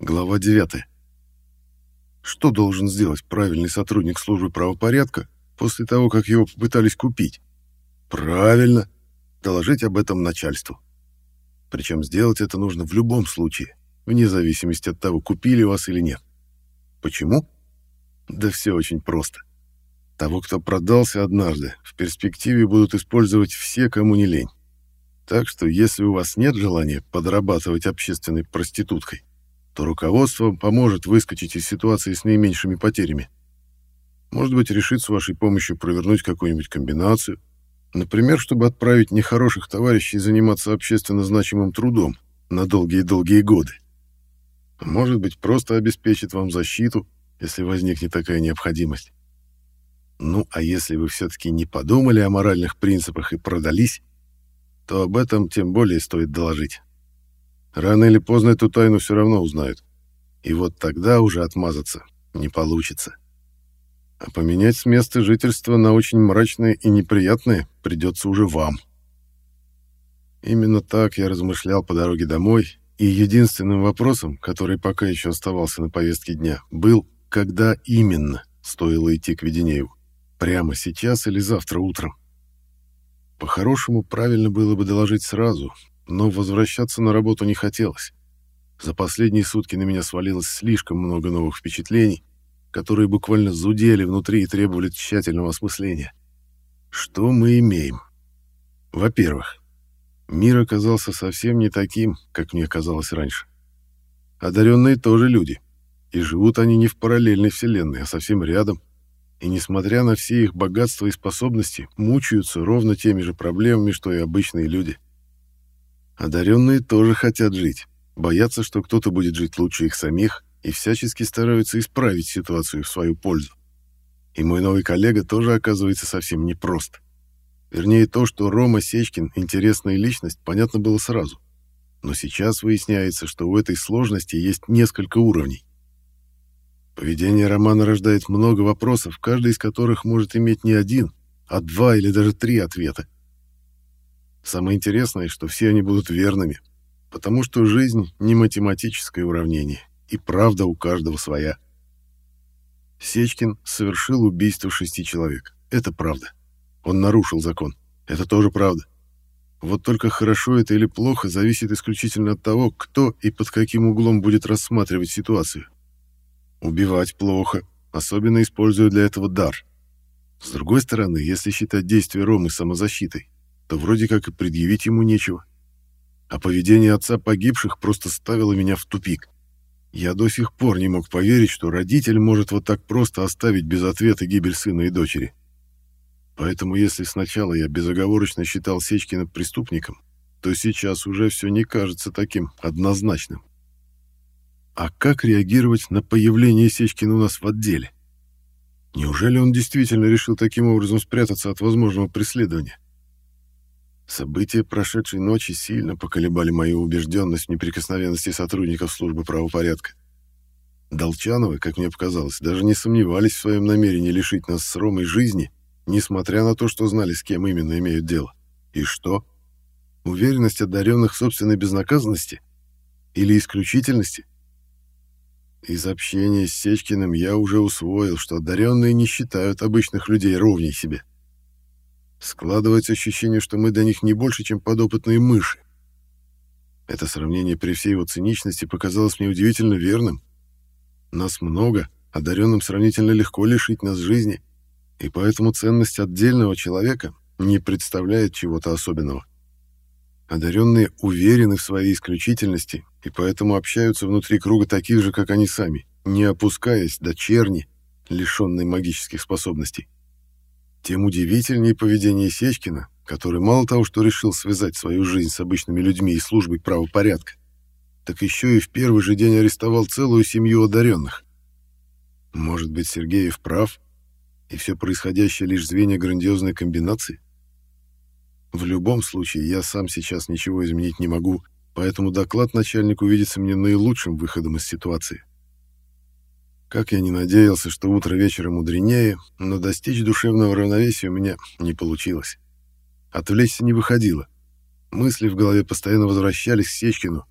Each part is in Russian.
Глава 9. Что должен сделать правильный сотрудник службы правопорядка после того, как его попытались купить? Правильно, доложить об этом начальству. Причем сделать это нужно в любом случае, вне зависимости от того, купили вас или нет. Почему? Да все очень просто. Того, кто продался однажды, в перспективе будут использовать все, кому не лень. Так что, если у вас нет желания подрабатывать общественной проституткой, то руководство поможет выскочить из ситуации с наименьшими потерями. Может быть, решит с вашей помощью провернуть какую-нибудь комбинацию, например, чтобы отправить нехороших товарищей заниматься общественно значимым трудом на долгие-долгие годы. Может быть, просто обеспечит вам защиту, если возникнет такая необходимость. Ну, а если вы все-таки не подумали о моральных принципах и продались, то об этом тем более стоит доложить. Рано или поздно эту тайну все равно узнают. И вот тогда уже отмазаться не получится. А поменять с места жительства на очень мрачное и неприятное придется уже вам. Именно так я размышлял по дороге домой, и единственным вопросом, который пока еще оставался на повестке дня, был, когда именно стоило идти к Веденееву. Прямо сейчас или завтра утром. По-хорошему, правильно было бы доложить сразу, но возвращаться на работу не хотелось. За последние сутки на меня свалилось слишком много новых впечатлений, которые буквально зудели внутри и требовали тщательного осмысления. Что мы имеем? Во-первых, мир оказался совсем не таким, как мне казалось раньше. Одаренные тоже люди, и живут они не в параллельной вселенной, а совсем рядом, и, несмотря на все их богатства и способности, мучаются ровно теми же проблемами, что и обычные люди. Одаренные тоже хотят жить, боятся, что кто-то будет жить лучше их самих, и всячески стараются исправить ситуацию в свою пользу. И мой новый коллега тоже оказывается совсем непрост. Вернее, то, что Рома Сечкин — интересная личность, понятно было сразу. Но сейчас выясняется, что у этой сложности есть несколько уровней. Поведение Романа рождает много вопросов, каждый из которых может иметь не один, а два или даже три ответа. Самое интересное, что все они будут верными, потому что жизнь не математическое уравнение, и правда у каждого своя. Сечкин совершил убийство шести человек. Это правда. Он нарушил закон. Это тоже правда. Вот только хорошо это или плохо зависит исключительно от того, кто и под каким углом будет рассматривать ситуацию. Убивать плохо, особенно используя для этого дар. С другой стороны, если считать действия Ромы самозащитой, то вроде как и предъявить ему нечего. А поведение отца погибших просто ставило меня в тупик. Я до сих пор не мог поверить, что родитель может вот так просто оставить без ответа гибель сына и дочери. Поэтому если сначала я безоговорочно считал Сечкина преступником, то сейчас уже все не кажется таким однозначным. А как реагировать на появление Сечкина у нас в отделе? Неужели он действительно решил таким образом спрятаться от возможного преследования? События прошедшей ночи сильно поколебали мою убежденность в неприкосновенности сотрудников службы правопорядка. Долчановы, как мне показалось, даже не сомневались в своем намерении лишить нас с Ромой жизни, несмотря на то, что знали, с кем именно имеют дело. И что? Уверенность одаренных в собственной безнаказанности? Или исключительности? Из общения с Сечкиным я уже усвоил, что одаренные не считают обычных людей ровней себе. Складывается ощущение, что мы для них не больше, чем подопытные мыши. Это сравнение при всей его циничности показалось мне удивительно верным. Нас много, одаренным сравнительно легко лишить нас жизни, и поэтому ценность отдельного человека не представляет чего-то особенного. Одаренные уверены в своей исключительности и поэтому общаются внутри круга таких же, как они сами, не опускаясь до черни, лишенной магических способностей. Тем удивительнее поведение Сечкина, который мало того, что решил связать свою жизнь с обычными людьми и службой правопорядка, так еще и в первый же день арестовал целую семью одаренных. Может быть, Сергеев прав, и все происходящее лишь звенья грандиозной комбинации? В любом случае, я сам сейчас ничего изменить не могу, поэтому доклад начальнику видится мне наилучшим выходом из ситуации. Как я не надеялся, что утро вечера мудренее, но достичь душевного равновесия у меня не получилось. Отвлечься не выходило. Мысли в голове постоянно возвращались к Сечкину,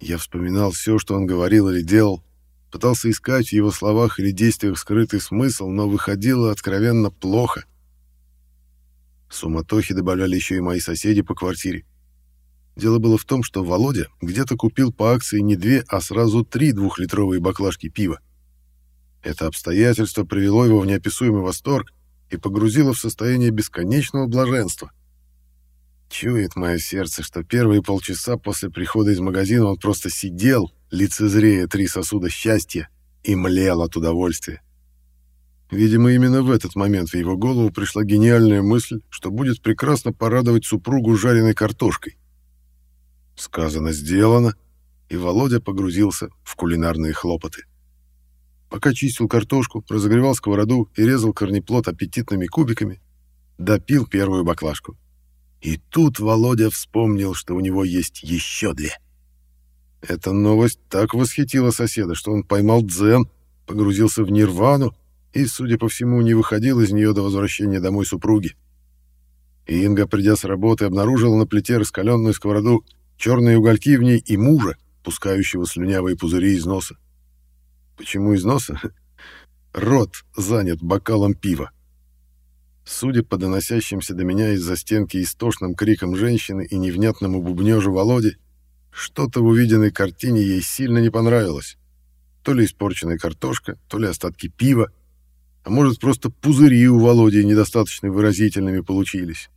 Я вспоминал все, что он говорил или делал, пытался искать в его словах или действиях скрытый смысл, но выходило откровенно плохо. Суматохи добавляли еще и мои соседи по квартире. Дело было в том, что Володя где-то купил по акции не две, а сразу три двухлитровые баклажки пива. Это обстоятельство привело его в неописуемый восторг и погрузило в состояние бесконечного блаженства. Чует мое сердце, что первые полчаса после прихода из магазина он просто сидел, лицезрея три сосуда счастья, и млел от удовольствия. Видимо, именно в этот момент в его голову пришла гениальная мысль, что будет прекрасно порадовать супругу жареной картошкой. Сказано, сделано, и Володя погрузился в кулинарные хлопоты. Пока чистил картошку, разогревал сковороду и резал корнеплод аппетитными кубиками, допил первую баклажку. И тут Володя вспомнил, что у него есть еще две. Эта новость так восхитила соседа, что он поймал дзен, погрузился в нирвану и, судя по всему, не выходил из нее до возвращения домой супруги. И Инга, придя с работы, обнаружила на плите раскаленную сковороду, черные угольки в ней и мужа, пускающего слюнявые пузыри из носа. Почему из носа? Рот занят бокалом пива. Судя по доносящимся до меня из-за стенки истошным крикам женщины и невнятному бубнёжу Володи, что-то в увиденной картине ей сильно не понравилось. То ли испорченная картошка, то ли остатки пива, а может, просто пузыри у Володи недостаточно выразительными получились.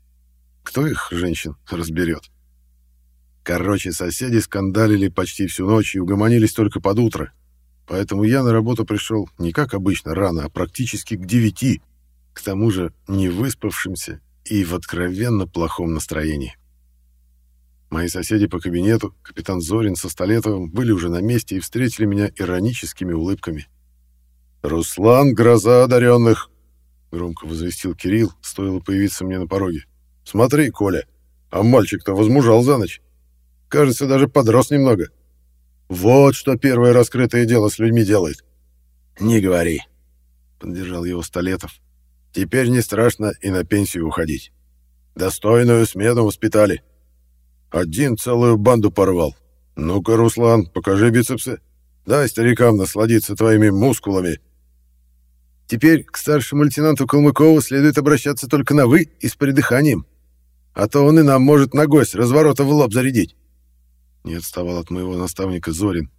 Кто их, женщин, разберет? Короче, соседи скандалили почти всю ночь и угомонились только под утро. Поэтому я на работу пришел не как обычно рано, а практически к девяти, к тому же не выспавшимся и в откровенно плохом настроении. Мои соседи по кабинету, капитан Зорин со Столетовым, были уже на месте и встретили меня ироническими улыбками. «Руслан, гроза одаренных!» — громко возвестил Кирилл, стоило появиться мне на пороге. «Смотри, Коля, а мальчик-то возмужал за ночь. Кажется, даже подрос немного. Вот что первое раскрытое дело с людьми делает». «Не говори», — поддержал его Столетов. Теперь не страшно и на пенсию уходить. Достойную смену воспитали. Один целую банду порвал. Ну-ка, Руслан, покажи бицепсы. Дай старикам насладиться твоими мускулами. Теперь к старшему лейтенанту Калмыкову следует обращаться только на «вы» и с придыханием. А то он и нам может на гость разворота в лоб зарядить. Не отставал от моего наставника Зорин.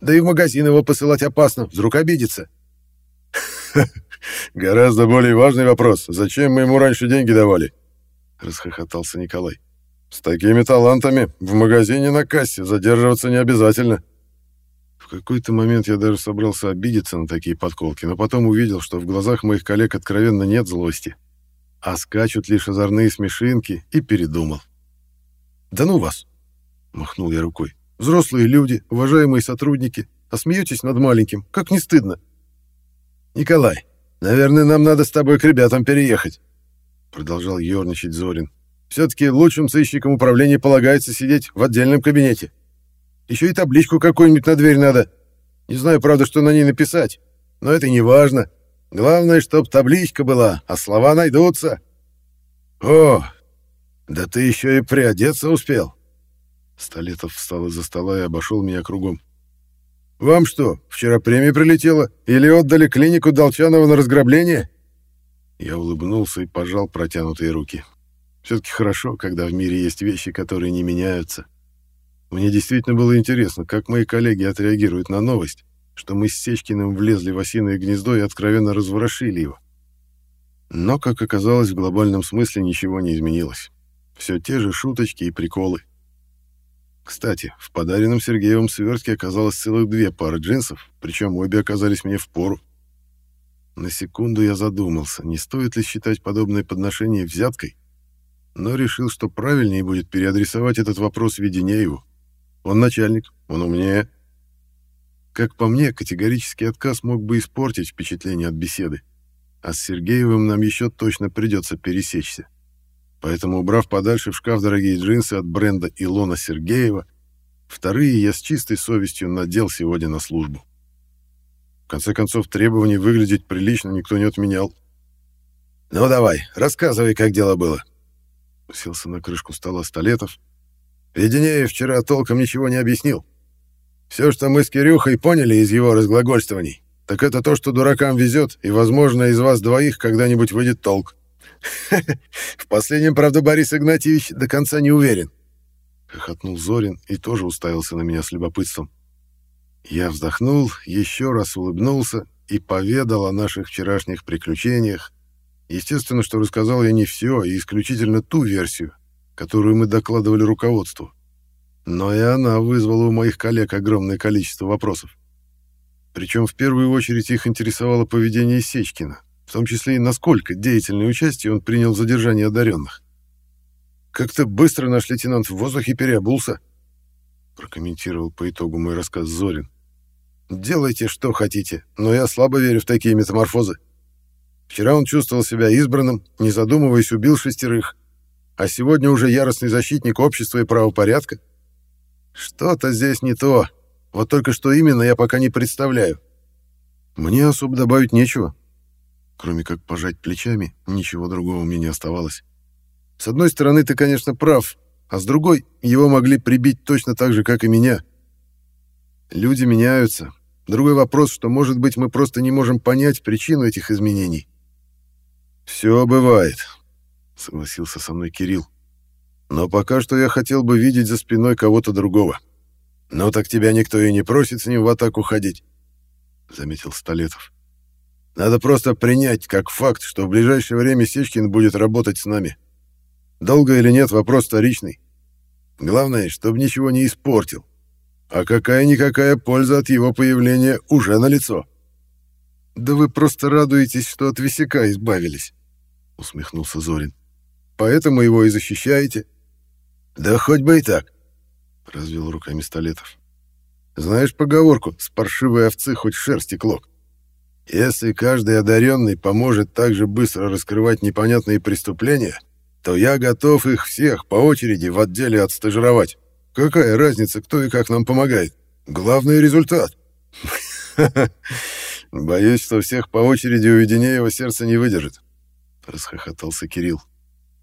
Да и в магазин его посылать опасно, вдруг обидится. Гораздо более важный вопрос. Зачем мы ему раньше деньги давали? Расхохотался Николай. С такими талантами в магазине на кассе задерживаться не обязательно. В какой-то момент я даже собрался обидеться на такие подколки, но потом увидел, что в глазах моих коллег откровенно нет злости, а скачут лишь озорные смешинки, и передумал. «Да ну вас!» — махнул я рукой. «Взрослые люди, уважаемые сотрудники, а смеетесь над маленьким, как не стыдно!» «Николай, наверное, нам надо с тобой к ребятам переехать», — продолжал ерничать Зорин. «Все-таки лучшим сыщикам управления полагается сидеть в отдельном кабинете. Еще и табличку какую-нибудь на дверь надо. Не знаю, правда, что на ней написать, но это не важно. Главное, чтоб табличка была, а слова найдутся». «О, да ты еще и приодеться успел!» Столетов встал из-за стола и обошел меня кругом. Вам что, вчера премия прилетела? Или отдали клинику Долчанова на разграбление?» Я улыбнулся и пожал протянутые руки. Все-таки хорошо, когда в мире есть вещи, которые не меняются. Мне действительно было интересно, как мои коллеги отреагируют на новость, что мы с Сечкиным влезли в осиное гнездо и откровенно разворошили его. Но, как оказалось, в глобальном смысле ничего не изменилось. Все те же шуточки и приколы. Кстати, в подаренном Сергеевым свертке оказалось целых две пары джинсов, причем обе оказались мне в пору. На секунду я задумался, не стоит ли считать подобное подношение взяткой, но решил, что правильнее будет переадресовать этот вопрос Веденееву. Он начальник, он умнее. Как по мне, категорический отказ мог бы испортить впечатление от беседы, а с Сергеевым нам еще точно придется пересечься. Поэтому, убрав подальше в шкаф дорогие джинсы от бренда Илона Сергеева, вторые я с чистой совестью надел сегодня на службу. В конце концов, требование выглядеть прилично никто не отменял. «Ну давай, рассказывай, как дело было». Уселся на крышку стола Столетов. «Веденеев вчера толком ничего не объяснил. Все, что мы с Кирюхой поняли из его разглагольствований, так это то, что дуракам везет, и, возможно, из вас двоих когда-нибудь выйдет толк. В последнем, правда, Борис Игнатьевич до конца не уверен. Хохотнул Зорин и тоже уставился на меня с любопытством. Я вздохнул, еще раз улыбнулся и поведал о наших вчерашних приключениях. Естественно, что рассказал я не все, и исключительно ту версию, которую мы докладывали руководству. Но и она вызвала у моих коллег огромное количество вопросов. Причем в первую очередь их интересовало поведение Сечкина, в том числе и насколько деятельное участие он принял в задержании одаренных. «Как-то быстро наш лейтенант в воздухе переобулся», прокомментировал по итогу мой рассказ Зорин. «Делайте, что хотите, но я слабо верю в такие метаморфозы. Вчера он чувствовал себя избранным, не задумываясь, убил шестерых, а сегодня уже яростный защитник общества и правопорядка. Что-то здесь не то, вот только что именно я пока не представляю. Мне особо добавить нечего. Кроме как пожать плечами, ничего другого мне не оставалось. С одной стороны, ты, конечно, прав, а с другой, его могли прибить точно так же, как и меня. Люди меняются. Другой вопрос, что, может быть, мы просто не можем понять причину этих изменений. «Все бывает», — согласился со мной Кирилл. «Но пока что я хотел бы видеть за спиной кого-то другого. Но так тебя никто и не просит с ним в атаку ходить», — заметил Столетов. «Надо просто принять как факт, что в ближайшее время Сечкин будет работать с нами. Долго или нет, вопрос вторичный. Главное, чтобы ничего не испортил. А какая-никакая польза от его появления уже налицо. «Да вы просто радуетесь, что от висяка избавились», — усмехнулся Зорин. «Поэтому его и защищаете». «Да хоть бы и так», — развел руками Столетов. «Знаешь поговорку «с паршивой овцы хоть шерсти клок»? Если каждый одаренный поможет так же быстро раскрывать непонятные преступления, то я готов их всех по очереди в отделе отстажировать. Какая разница, кто и как нам помогает? Главный результат. Боюсь, что всех по очереди у Веденеева сердце не выдержит. Расхохотался Кирилл.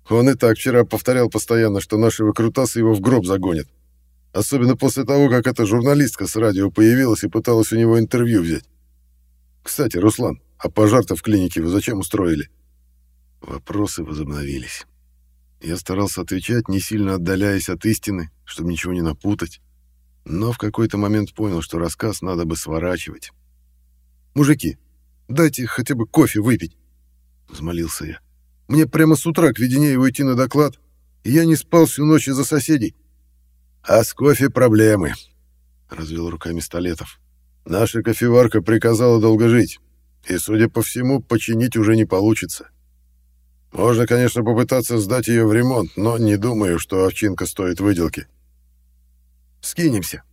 Он и так вчера повторял постоянно, что наши выкрутасы его в гроб загонят. Особенно после того, как эта журналистка с радио появилась и пыталась у него интервью взять. Кстати, Руслан, а пожар-то в клинике вы зачем устроили? Вопросы возобновились. Я старался отвечать, не сильно отдаляясь от истины, чтобы ничего не напутать. Но в какой-то момент понял, что рассказ надо бы сворачивать. «Мужики, дайте хотя бы кофе выпить», — взмолился я. «Мне прямо с утра к Веденееву идти на доклад, и я не спал всю ночь из-за соседей». «А с кофе проблемы», — развел руками Столетов. «Наша кофеварка приказала долго жить, и, судя по всему, починить уже не получится. Можно, конечно, попытаться сдать ее в ремонт, но не думаю, что овчинка стоит выделки. Скинемся.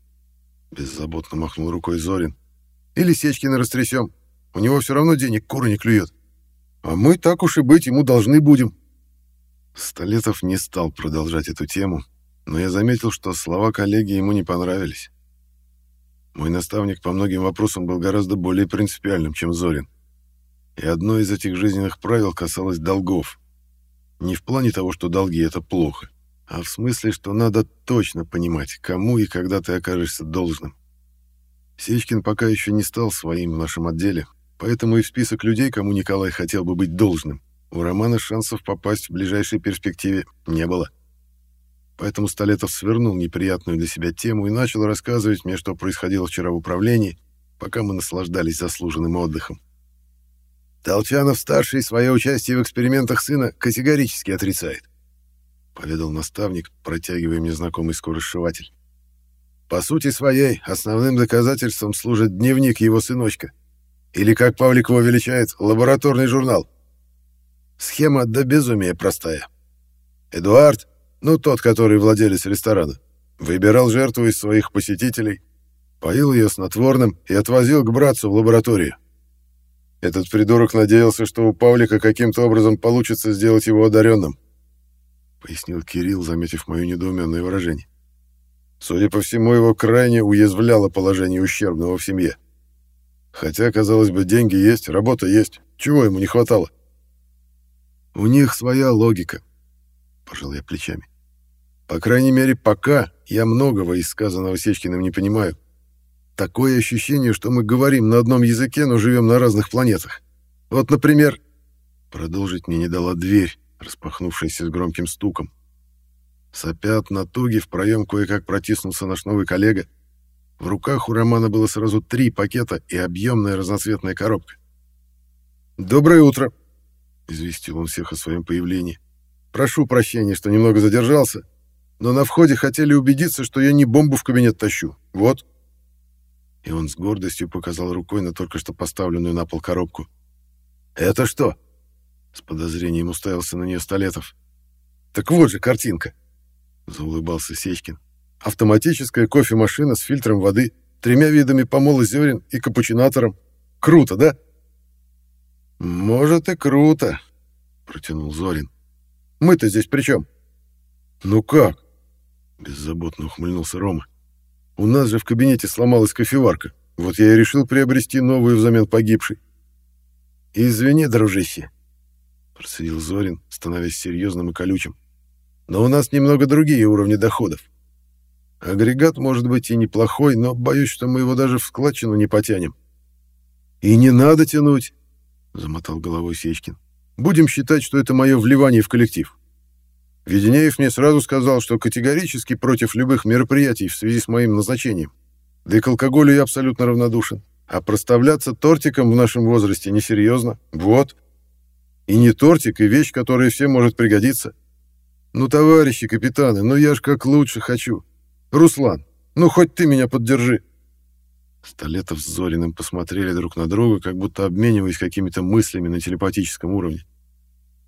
Беззаботно махнул рукой Зорин. Или Сечкина растрясем. У него все равно денег куры не клюет. А мы, так уж и быть, ему должны будем. Столетов не стал продолжать эту тему, но я заметил, что слова коллеги ему не понравились. Мой наставник по многим вопросам был гораздо более принципиальным, чем Зорин. И одно из этих жизненных правил касалось долгов. Не в плане того, что долги — это плохо, а в смысле, что надо точно понимать, кому и когда ты окажешься должным. Сечкин пока еще не стал своим в нашем отделе, поэтому и в список людей, кому Николай хотел бы быть должным, у Романа шансов попасть в ближайшей перспективе не было. Поэтому Столетов свернул неприятную для себя тему и начал рассказывать мне, что происходило вчера в управлении, пока мы наслаждались заслуженным отдыхом. Толчанов-старший свое участие в экспериментах сына категорически отрицает, — поведал наставник, протягивая мне знакомый скоросшиватель. По сути своей, основным доказательством служит дневник его сыночка, или, как Павлик его величает, лабораторный журнал. Схема до безумия простая. Эдуард, ну тот, который владелец ресторана, выбирал жертву из своих посетителей, поил ее снотворным и отвозил к братцу в лабораторию. Этот придурок надеялся, что у Павлика каким-то образом получится сделать его одаренным, пояснил Кирилл, заметив мое недоуменное выражение. Судя по всему, его крайне уязвляло положение ущербного в семье. Хотя, казалось бы, деньги есть, работа есть. Чего ему не хватало? У них своя логика, пожал я плечами. По крайней мере, пока я многого из сказанного Сечкиным не понимаю. Такое ощущение, что мы говорим на одном языке, но живем на разных планетах. Вот, например... Продолжить мне не дала дверь, распахнувшаяся с громким стуком. Сопя от натуги, в проем кое-как протиснулся наш новый коллега. В руках у Романа было сразу три пакета и объемная разноцветная коробка. «Доброе утро!» — известил он всех о своем появлении. «Прошу прощения, что немного задержался, но на входе хотели убедиться, что я не бомбу в кабинет тащу. Вот». И он с гордостью показал рукой на только что поставленную на пол коробку. «Это что?» С подозрением уставился на нее Столетов. «Так вот же картинка!» Заулыбался Сечкин. «Автоматическая кофемашина с фильтром воды, тремя видами помола зерен и капучинатором. Круто, да?» «Может, и круто», — протянул Зорин. «Мы-то здесь при чем?» «Ну как?» — беззаботно ухмыльнулся Рома. «У нас же в кабинете сломалась кофеварка. Вот я и решил приобрести новую взамен погибшей». «Извини, дружище», — процедил Зорин, становясь серьезным и колючим. «Но у нас немного другие уровни доходов. Агрегат может быть и неплохой, но боюсь, что мы его даже в складчину не потянем». «И не надо тянуть», — замотал головой Сечкин. «Будем считать, что это мое вливание в коллектив». Веденеев мне сразу сказал, что категорически против любых мероприятий в связи с моим назначением. Да и к алкоголю я абсолютно равнодушен. А проставляться тортиком в нашем возрасте несерьезно. Вот. И не тортик, и вещь, которая всем может пригодиться. Ну, товарищи капитаны, ну я ж как лучше хочу. Руслан, ну хоть ты меня поддержи. Столетов с Зориным посмотрели друг на друга, как будто обмениваясь какими-то мыслями на телепатическом уровне.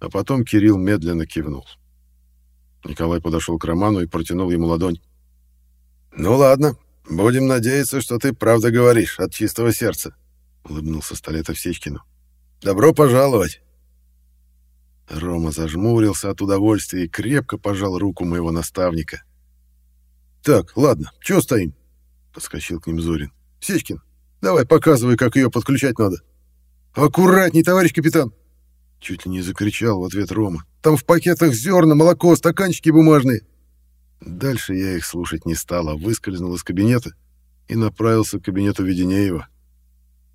А потом Кирилл медленно кивнул. Николай подошел к Роману и протянул ему ладонь. «Ну ладно, будем надеяться, что ты правда говоришь от чистого сердца», — улыбнулся Столетов Сечкину. «Добро пожаловать!» Рома зажмурился от удовольствия и крепко пожал руку моего наставника. «Так, ладно, чего стоим?» — подскочил к ним Зорин. «Сечкин, давай показывай, как ее подключать надо». «Аккуратней, товарищ капитан!» Чуть ли не закричал в ответ Рома. «Там в пакетах зерна, молоко, стаканчики бумажные!» Дальше я их слушать не стал, а выскользнул из кабинета и направился к кабинету Веденеева.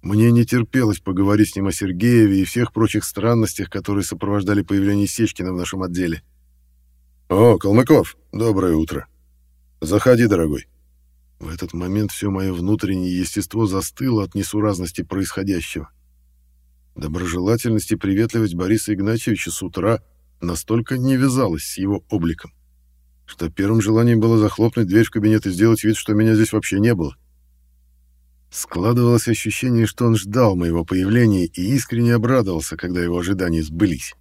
Мне не терпелось поговорить с ним о Сергееве и всех прочих странностях, которые сопровождали появление Сечкина в нашем отделе. «О, Калмыков, доброе утро. Заходи, дорогой». В этот момент все мое внутреннее естество застыло от несуразности происходящего. Доброжелательность и приветливость Бориса Игнатьевича с утра настолько не вязалась с его обликом, что первым желанием было захлопнуть дверь в кабинет и сделать вид, что меня здесь вообще не было. Складывалось ощущение, что он ждал моего появления и искренне обрадовался, когда его ожидания сбылись.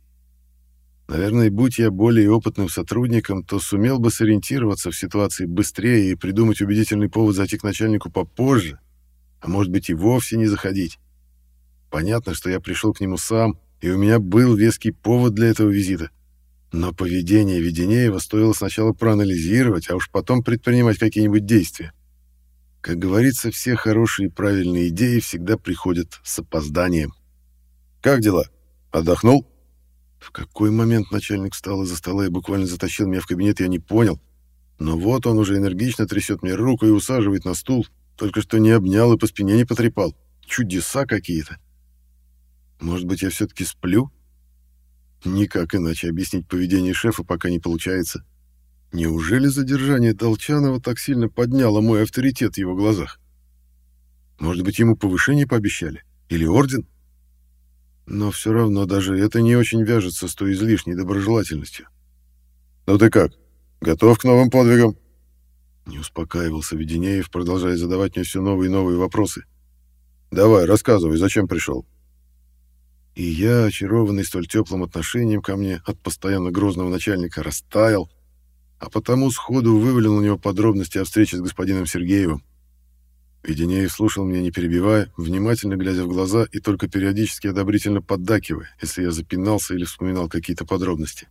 Наверное, будь я более опытным сотрудником, то сумел бы сориентироваться в ситуации быстрее и придумать убедительный повод зайти к начальнику попозже, а может быть и вовсе не заходить. Понятно, что я пришел к нему сам, и у меня был веский повод для этого визита. Но поведение Веденеева стоило сначала проанализировать, а уж потом предпринимать какие-нибудь действия. Как говорится, все хорошие и правильные идеи всегда приходят с опозданием. «Как дела? Отдохнул?» В какой момент начальник встал из-за стола и буквально затащил меня в кабинет, я не понял. Но вот он уже энергично трясет мне руку и усаживает на стул. Только что не обнял и по спине не потрепал. Чудеса какие-то. Может быть, я все-таки сплю? Никак иначе объяснить поведение шефа пока не получается. Неужели задержание Толчанова так сильно подняло мой авторитет в его глазах? Может быть, ему повышение пообещали? Или орден? Но все равно даже это не очень вяжется с той излишней доброжелательностью. «Ну ты как? Готов к новым подвигам?» Не успокаивался Веденеев, продолжая задавать мне все новые и новые вопросы. «Давай, рассказывай, зачем пришел?» И я, очарованный столь теплым отношением ко мне от постоянно грозного начальника, растаял, а потому сходу вывалил на него подробности о встрече с господином Сергеевым. Веденеев слушал меня, не перебивая, внимательно глядя в глаза и только периодически одобрительно поддакивая, если я запинался или вспоминал какие-то подробности.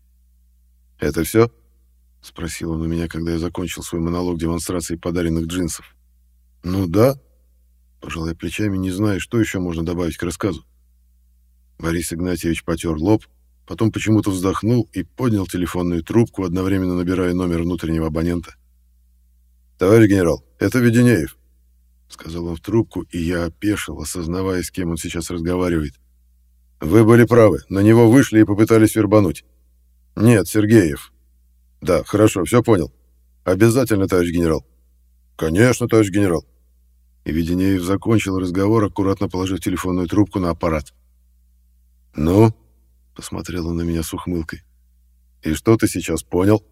«Это все?» — спросил он у меня, когда я закончил свой монолог демонстрации подаренных джинсов. «Ну да», — пожалуй плечами, не зная, что еще можно добавить к рассказу. Борис Игнатьевич потер лоб, потом почему-то вздохнул и поднял телефонную трубку, одновременно набирая номер внутреннего абонента. «Товарищ генерал, это Веденеев». — сказал он в трубку, и я опешил, осознавая, с кем он сейчас разговаривает. «Вы были правы, на него вышли и попытались вербануть. Нет, Сергеев. Да, хорошо, все понял. Обязательно, товарищ генерал». «Конечно, товарищ генерал». И Веденеев закончил разговор, аккуратно положив телефонную трубку на аппарат. «Ну?» — посмотрел он на меня с ухмылкой. «И что ты сейчас понял?»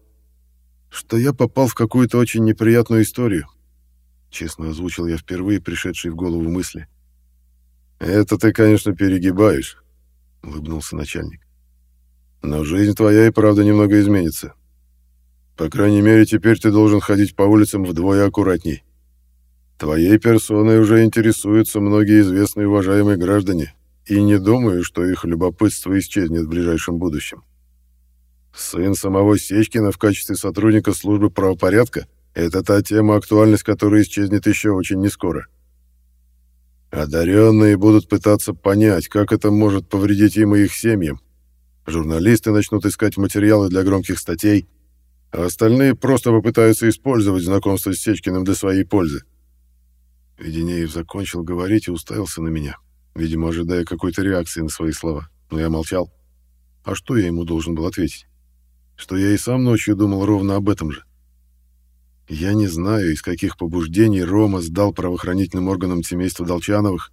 «Что я попал в какую-то очень неприятную историю», — честно озвучил я впервые пришедшие в голову мысли. «Это ты, конечно, перегибаешь», — улыбнулся начальник. «Но жизнь твоя и правда немного изменится. По крайней мере, теперь ты должен ходить по улицам вдвое аккуратней. Твоей персоной уже интересуются многие известные уважаемые граждане, и не думаю, что их любопытство исчезнет в ближайшем будущем. Сын самого Сечкина в качестве сотрудника службы правопорядка — это та тема, актуальность которой исчезнет еще очень нескоро. Одаренные будут пытаться понять, как это может повредить им и их семьям. Журналисты начнут искать материалы для громких статей, а остальные просто попытаются использовать знакомство с Сечкиным для своей пользы. Веденеев закончил говорить и уставился на меня, видимо, ожидая какой-то реакции на свои слова, но я молчал. А что я ему должен был ответить? Что я и сам ночью думал ровно об этом же. Я не знаю, из каких побуждений Рома сдал правоохранительным органам семейства Долчановых,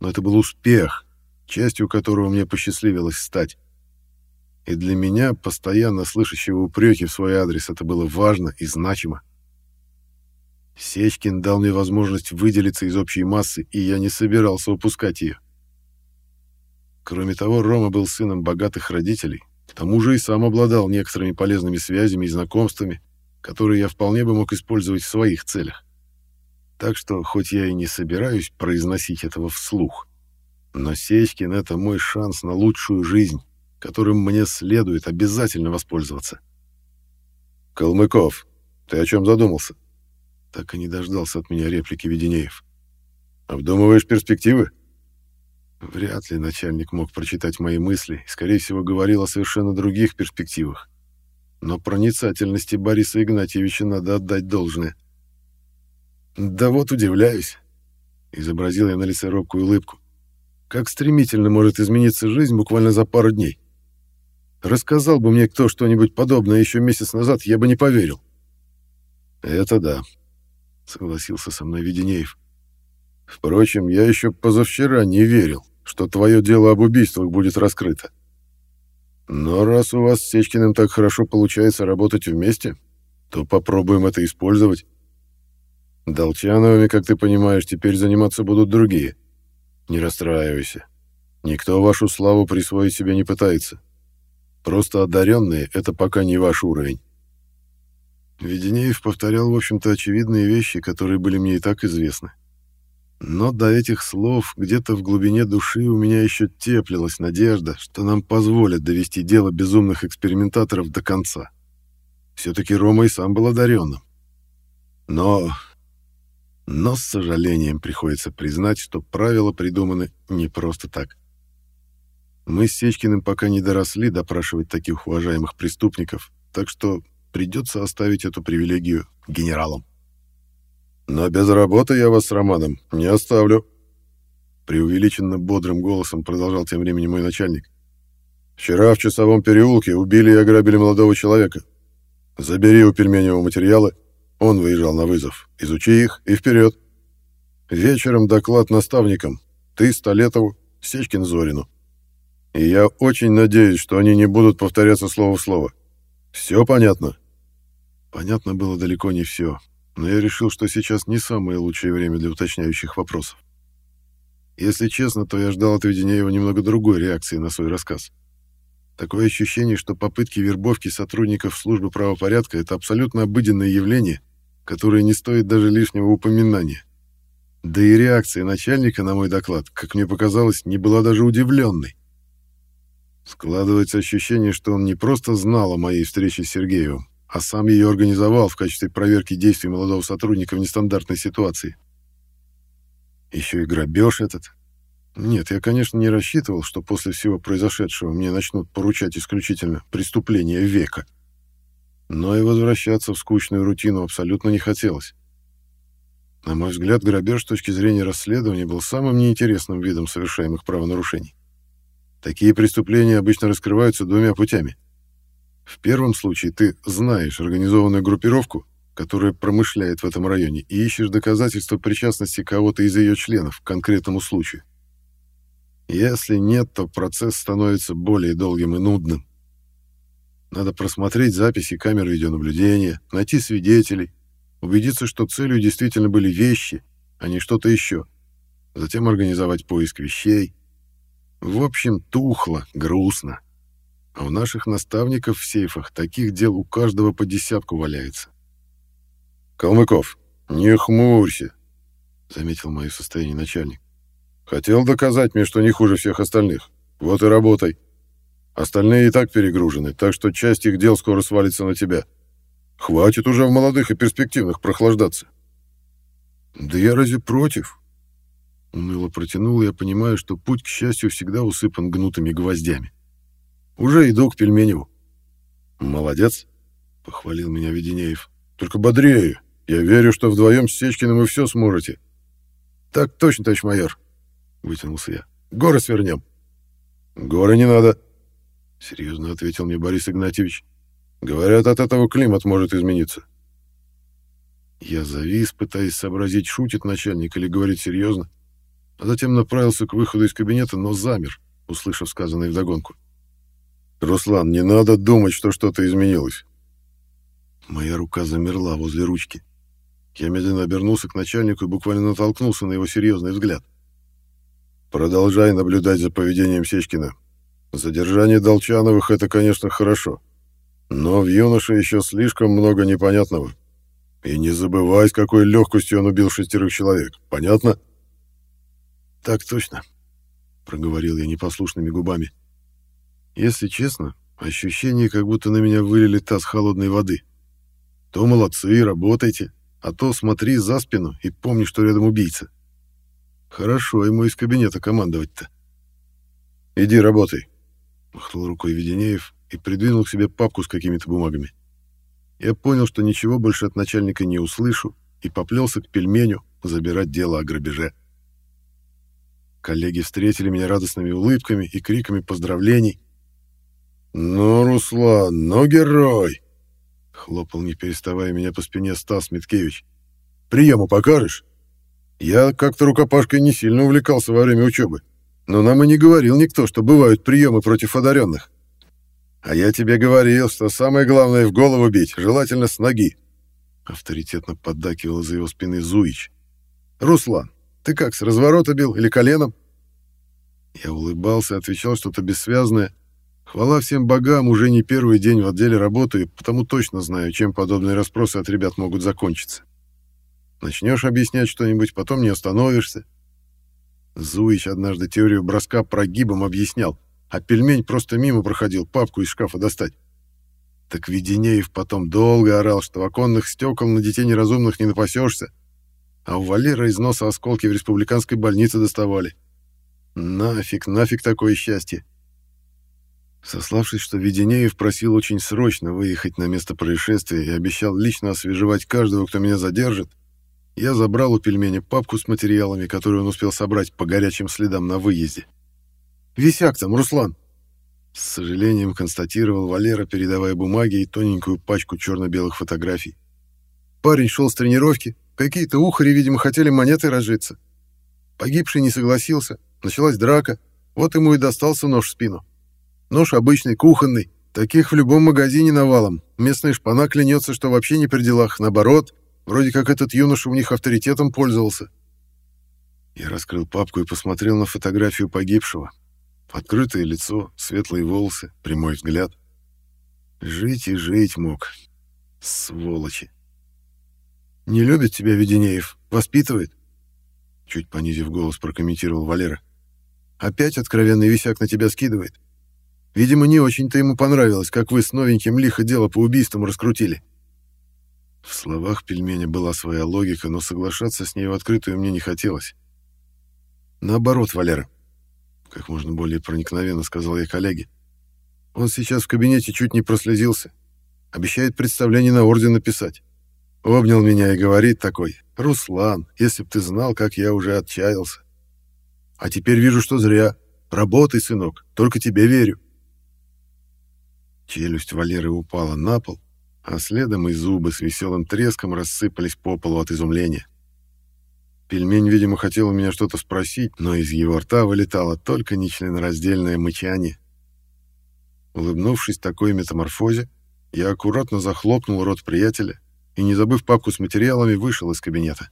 но это был успех, частью которого мне посчастливилось стать. И для меня, постоянно слышащего упреки в свой адрес, это было важно и значимо. Сечкин дал мне возможность выделиться из общей массы, и я не собирался упускать ее. Кроме того, Рома был сыном богатых родителей, к тому же и сам обладал некоторыми полезными связями и знакомствами, которые я вполне бы мог использовать в своих целях. Так что, хоть я и не собираюсь произносить этого вслух, но Сечкин — это мой шанс на лучшую жизнь, которым мне следует обязательно воспользоваться. «Калмыков, ты о чем задумался?» Так и не дождался от меня реплики Веденеев. «Обдумываешь перспективы?» Вряд ли начальник мог прочитать мои мысли скорее всего, говорил о совершенно других перспективах. Но проницательности Бориса Игнатьевича надо отдать должное. «Да вот удивляюсь», — изобразил я на лице робкую улыбку. «Как стремительно может измениться жизнь буквально за пару дней. Рассказал бы мне кто что-нибудь подобное еще месяц назад, я бы не поверил». «Это да», — согласился со мной Веденеев. «Впрочем, я еще позавчера не верил, что твое дело об убийствах будет раскрыто. Но раз у вас с Сечкиным так хорошо получается работать вместе, то попробуем это использовать. Долчановыми, как ты понимаешь, теперь заниматься будут другие. Не расстраивайся. Никто вашу славу присвоить себе не пытается. Просто одаренные — это пока не ваш уровень. Веденеев повторял, в общем-то, очевидные вещи, которые были мне и так известны. Но до этих слов где-то в глубине души у меня еще теплилась надежда, что нам позволят довести дело безумных экспериментаторов до конца. Все-таки Рома и сам был одаренным. Но... Но с сожалением приходится признать, что правила придуманы не просто так. Мы с Сечкиным пока не доросли допрашивать таких уважаемых преступников, так что придется оставить эту привилегию генералам. «Но без работы я вас с Романом не оставлю», — преувеличенно бодрым голосом продолжал тем временем мой начальник. «Вчера в часовом переулке убили и ограбили молодого человека. Забери у Пельменева материалы, он выезжал на вызов. Изучи их и вперед. Вечером доклад наставникам. Ты Столетову, Сечкин Зорину. И я очень надеюсь, что они не будут повторяться слово в слово. Все понятно?» Понятно было далеко не все, но я решил, что сейчас не самое лучшее время для уточняющих вопросов. Если честно, то я ждал от Веденеева немного другой реакции на свой рассказ. Такое ощущение, что попытки вербовки сотрудников службы правопорядка — это абсолютно обыденное явление, которое не стоит даже лишнего упоминания. Да и реакция начальника на мой доклад, как мне показалось, не была даже удивленной. Складывается ощущение, что он не просто знал о моей встрече с Сергеевым, а сам ее организовал в качестве проверки действий молодого сотрудника в нестандартной ситуации. Еще и грабеж этот. Нет, я, конечно, не рассчитывал, что после всего произошедшего мне начнут поручать исключительно преступления века. Но и возвращаться в скучную рутину абсолютно не хотелось. На мой взгляд, грабеж с точки зрения расследования был самым неинтересным видом совершаемых правонарушений. Такие преступления обычно раскрываются двумя путями. В первом случае ты знаешь организованную группировку, которая промышляет в этом районе, и ищешь доказательства причастности кого-то из ее членов к конкретному случаю. Если нет, то процесс становится более долгим и нудным. Надо просмотреть записи камер видеонаблюдения, найти свидетелей, убедиться, что целью действительно были вещи, а не что-то еще. Затем организовать поиск вещей. В общем, тухло, грустно. А у наших наставников в сейфах таких дел у каждого по десятку валяется. «Калмыков, не хмурься», — заметил мое состояние начальник. «Хотел доказать мне, что не хуже всех остальных. Вот и работай. Остальные и так перегружены, так что часть их дел скоро свалится на тебя. Хватит уже в молодых и перспективных прохлаждаться. Да я разве против? Уныло протянул, я понимаю, что путь, к счастью, всегда усыпан гнутыми гвоздями. Уже иду к Пельменеву. Молодец, похвалил меня Веденеев. Только бодрее. Я верю, что вдвоем с Сечкиным вы все сможете. Так точно, товарищ майор, вытянулся я. Горы свернем. Горы не надо, серьезно ответил мне Борис Игнатьевич. Говорят, от этого климат может измениться. Я завис, пытаясь сообразить, шутит начальник или говорит серьезно, а затем направился к выходу из кабинета, но замер, услышав сказанное вдогонку. «Руслан, не надо думать, что что-то изменилось». Моя рука замерла возле ручки. Я медленно обернулся к начальнику и буквально натолкнулся на его серьезный взгляд. «Продолжай наблюдать за поведением Сечкина. Задержание Долчановых — это, конечно, хорошо. Но в юноше еще слишком много непонятного. И не забывай, с какой легкостью он убил шестерых человек. Понятно? Так точно, проговорил я непослушными губами. Если честно, ощущение, как будто на меня вылили таз холодной воды. То молодцы, работайте, а то смотри за спину и помни, что рядом убийца. Хорошо ему из кабинета командовать-то. Иди работай, махнул рукой Веденеев и придвинул к себе папку с какими-то бумагами. Я понял, что ничего больше от начальника не услышу, и поплелся к пельменю забирать дело о грабеже. Коллеги встретили меня радостными улыбками и криками поздравлений. «Ну, Руслан, ну, герой!» — хлопал, не переставая меня по спине Стас Миткевич. «Приему покажешь?» Я как-то рукопашкой не сильно увлекался во время учебы, но нам и не говорил никто, что бывают приемы против одаренных. «А я тебе говорил, что самое главное в голову бить, желательно с ноги», — авторитетно поддакивал за его спины Зуич. «Руслан, ты как, с разворота бил или коленом?» Я улыбался, отвечал что-то бессвязное. Хвала всем богам, уже не первый день в отделе работаю, потому точно знаю, чем подобные расспросы от ребят могут закончиться. Начнешь объяснять что-нибудь, потом не остановишься. Зуич однажды теорию броска прогибом объяснял а пельмень просто мимо проходил папку из шкафа достать. Так Веденеев потом долго орал, что оконных стекол на детей неразумных не напасешься, а у Валера из носа осколки в республиканской больнице доставали. Нафиг, нафиг такое счастье. Сославшись, что Веденеев просил очень срочно выехать на место происшествия и обещал лично освежевать каждого, кто меня задержит, я забрал у пельменя папку с материалами, которые он успел собрать по горячим следам на выезде. Висяк там, Руслан!» С сожалением констатировал Валера, передавая бумаги и тоненькую пачку черно-белых фотографий. Парень шел с тренировки, какие-то ухари, видимо, хотели монеты разжиться. Погибший не согласился, началась драка, вот ему и достался нож в спину. Нож обычный, кухонный, таких в любом магазине навалом. Местная шпана клянется, что вообще не при делах, наоборот, вроде как этот юноша у них авторитетом пользовался. Я раскрыл папку и посмотрел на фотографию погибшего, Открытое лицо, светлые волосы, прямой взгляд. Жить и жить мог. Сволочи. «Не любит тебя Веденеев? Воспитывает?» Чуть понизив голос, прокомментировал Валера. «Опять откровенный висяк на тебя скидывает. Видимо, не очень-то ему понравилось, как вы с новеньким лихо дело по убийствам раскрутили». В словах пельменя была своя логика, но соглашаться с ней в открытую мне не хотелось. «Наоборот, Валера, как можно более проникновенно сказал я коллеге. Он сейчас в кабинете чуть не прослезился. Обещает представление на орден написать. Обнял меня и говорит такой, «Руслан, если б ты знал, как я уже отчаялся. А теперь вижу, что зря. Работай, сынок, только тебе верю». Челюсть Валеры упала на пол, а следом и зубы с веселым треском рассыпались по полу от изумления. Пельмень, видимо, хотел у меня что-то спросить, но из его рта вылетало только нечленораздельное мычание. Улыбнувшись такой метаморфозе, я аккуратно захлопнул рот приятеля и, не забыв папку с материалами, вышел из кабинета.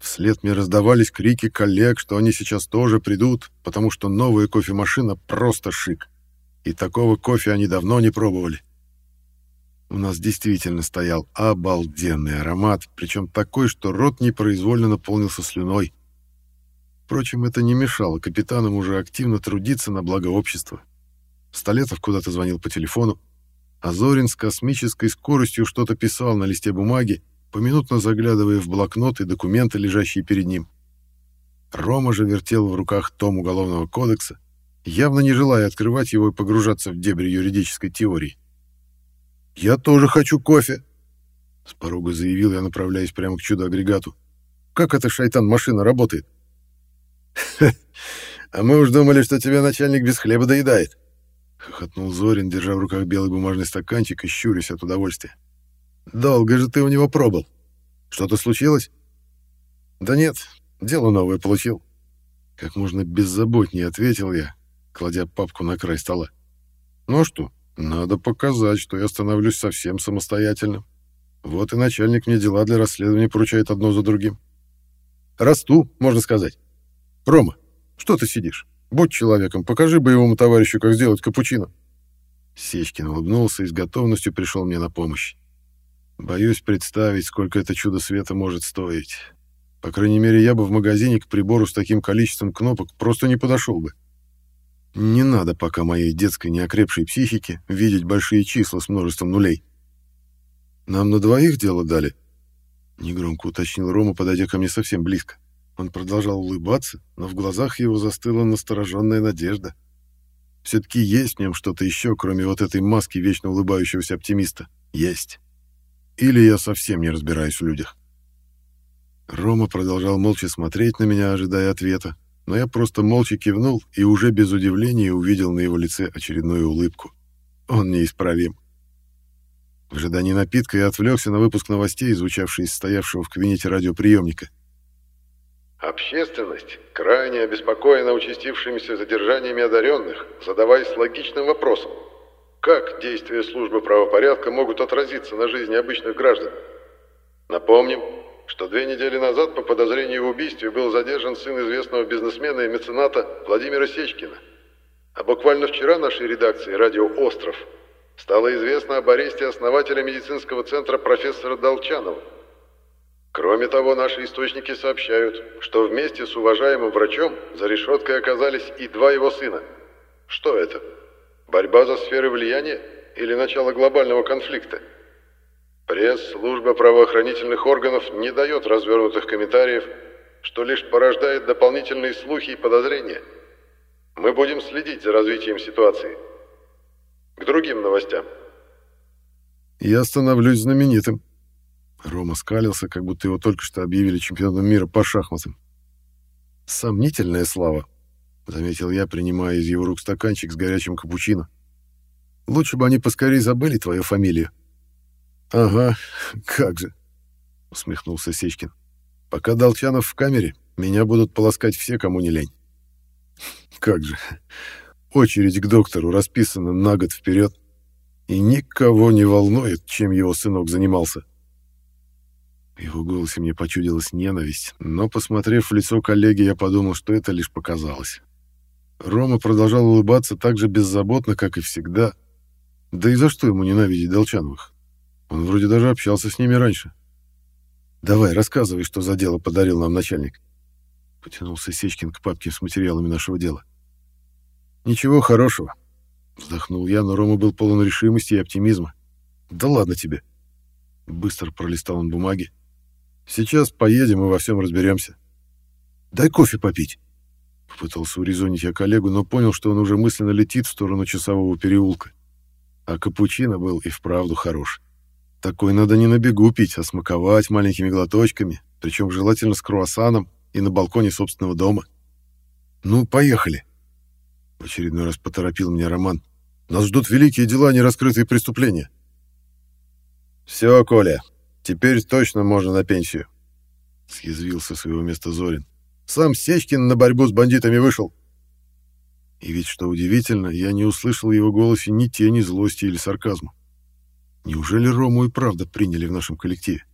Вслед мне раздавались крики коллег, что они сейчас тоже придут, потому что новая кофемашина просто шик. И такого кофе они давно не пробовали. У нас действительно стоял обалденный аромат, причем такой, что рот непроизвольно наполнился слюной. Впрочем, это не мешало капитанам уже активно трудиться на благо общества. Столетов куда-то звонил по телефону, а Зорин с космической скоростью что-то писал на листе бумаги, поминутно заглядывая в блокнот и документы, лежащие перед ним. Рома же вертел в руках том Уголовного кодекса, явно не желая открывать его и погружаться в дебри юридической теории. «Я тоже хочу кофе!» С порога заявил я, направляясь прямо к чудо-агрегату. «Как эта шайтан-машина работает?» «А мы уж думали, что тебя начальник без хлеба доедает!» хохотнул Зорин, держа в руках белый бумажный стаканчик и щурясь от удовольствия. «Долго же ты у него пробыл. Что-то случилось?» «Да нет, дело новое получил». Как можно беззаботнее ответил я, кладя папку на край стола. «Ну а что, надо показать, что я становлюсь совсем самостоятельным. Вот и начальник мне дела для расследования поручает одно за другим. Расту, можно сказать. Рома, что ты сидишь? Будь человеком, покажи боевому товарищу, как сделать капучино. Сечкин улыбнулся и с готовностью пришел мне на помощь. Боюсь представить, сколько это чудо света может стоить. По крайней мере, я бы в магазине к прибору с таким количеством кнопок просто не подошел бы. Не надо пока моей детской неокрепшей психике видеть большие числа с множеством нулей. Нам на двоих дело дали? Негромко уточнил Рома, подойдя ко мне совсем близко. Он продолжал улыбаться, но в глазах его застыла настороженная надежда. Все-таки есть в нем что-то еще, кроме вот этой маски вечно улыбающегося оптимиста. Есть. Или я совсем не разбираюсь в людях. Рома продолжал молча смотреть на меня, ожидая ответа, но я просто молча кивнул и уже без удивления увидел на его лице очередную улыбку. Он неисправим. В ожидании напитка я отвлекся на выпуск новостей, звучавший из стоявшего в кабинете радиоприемника. Общественность крайне обеспокоена участившимися задержаниями одаренных, задаваясь логичным вопросом, как действия службы правопорядка могут отразиться на жизни обычных граждан. Напомним, что две недели назад по подозрению в убийстве был задержан сын известного бизнесмена и мецената Владимира Сечкина. А буквально вчера нашей редакции «Радио Остров» стало известно об аресте основателя медицинского центра профессора Долчанова. Кроме того, наши источники сообщают, что вместе с уважаемым врачом за решеткой оказались и два его сына. Что это? Борьба за сферы влияния или начало глобального конфликта? Пресс-служба правоохранительных органов не дает развернутых комментариев, что лишь порождает дополнительные слухи и подозрения. Мы будем следить за развитием ситуации. К другим новостям. Я становлюсь знаменитым. Рома скалился, как будто его только что объявили чемпионом мира по шахматам. «Сомнительная слава», — заметил я, принимая из его рук стаканчик с горячим капучино. «Лучше бы они поскорее забыли твою фамилию». «Ага, как же», — усмехнулся Сечкин. «Пока Долчанов в камере, меня будут полоскать все, кому не лень». «Как же, очередь к доктору расписана на год вперед, и никого не волнует, чем его сынок занимался». В его голосе мне почудилась ненависть, но, посмотрев в лицо коллеги, я подумал, что это лишь показалось. Рома продолжал улыбаться так же беззаботно, как и всегда. Да и за что ему ненавидеть Долчановых? Он вроде даже общался с ними раньше. «Давай, рассказывай, что за дело подарил нам начальник». Потянулся Сечкин к папке с материалами нашего дела. «Ничего хорошего», — вздохнул я, но Рома был полон решимости и оптимизма. «Да ладно тебе». Быстро пролистал он бумаги. Сейчас поедем и во всем разберемся. Дай кофе попить. Попытался урезонить я коллегу, но понял, что он уже мысленно летит в сторону часового переулка. А капучино был и вправду хорош. Такой надо не на бегу пить, а смаковать маленькими глоточками, причем желательно с круассаном и на балконе собственного дома. Ну, поехали. В очередной раз поторопил меня Роман. Нас ждут великие дела, нераскрытые преступления. Все, Коля, теперь точно можно на пенсию. Съязвил со своего места Зорин. Сам Сечкин на борьбу с бандитами вышел. И ведь, что удивительно, я не услышал в его голосе ни тени злости или сарказма. Неужели Рому и правда приняли в нашем коллективе?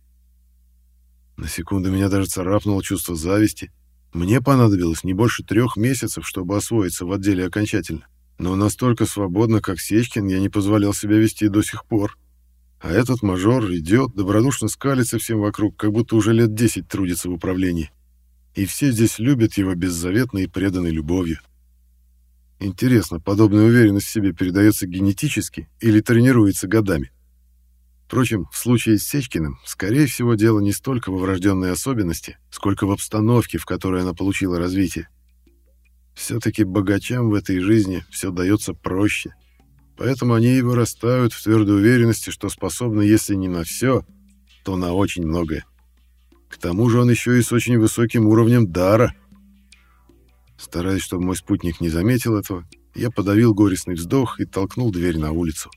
На секунду меня даже царапнуло чувство зависти. Мне понадобилось не больше трех месяцев, чтобы освоиться в отделе окончательно. Но настолько свободно, как Сечкин, я не позволял себя вести до сих пор. А этот мажор идет, добродушно скалится всем вокруг, как будто уже лет десять трудится в управлении. И все здесь любят его беззаветной и преданной любовью. Интересно, подобная уверенность в себе передается генетически или тренируется годами? Впрочем, в случае с Сечкиным, скорее всего, дело не столько во врожденной особенности, сколько в обстановке, в которой она получила развитие. Все-таки богачам в этой жизни все дается проще. Поэтому они и вырастают в твердой уверенности, что способны, если не на все, то на очень многое. К тому же он еще и с очень высоким уровнем дара. Стараясь, чтобы мой спутник не заметил этого, я подавил горестный вздох и толкнул дверь на улицу.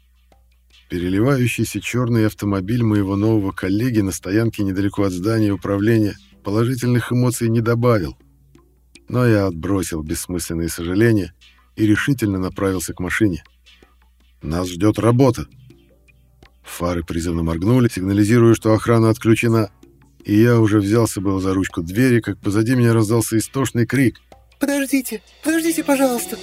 Переливающийся черный автомобиль моего нового коллеги на стоянке недалеко от здания управления положительных эмоций не добавил. Но я отбросил бессмысленные сожаления и решительно направился к машине. Нас ждет работа. Фары призывно моргнули, сигнализируя, что охрана отключена, и я уже взялся было за ручку двери, как позади меня раздался истошный крик. «Подождите, подождите, пожалуйста!»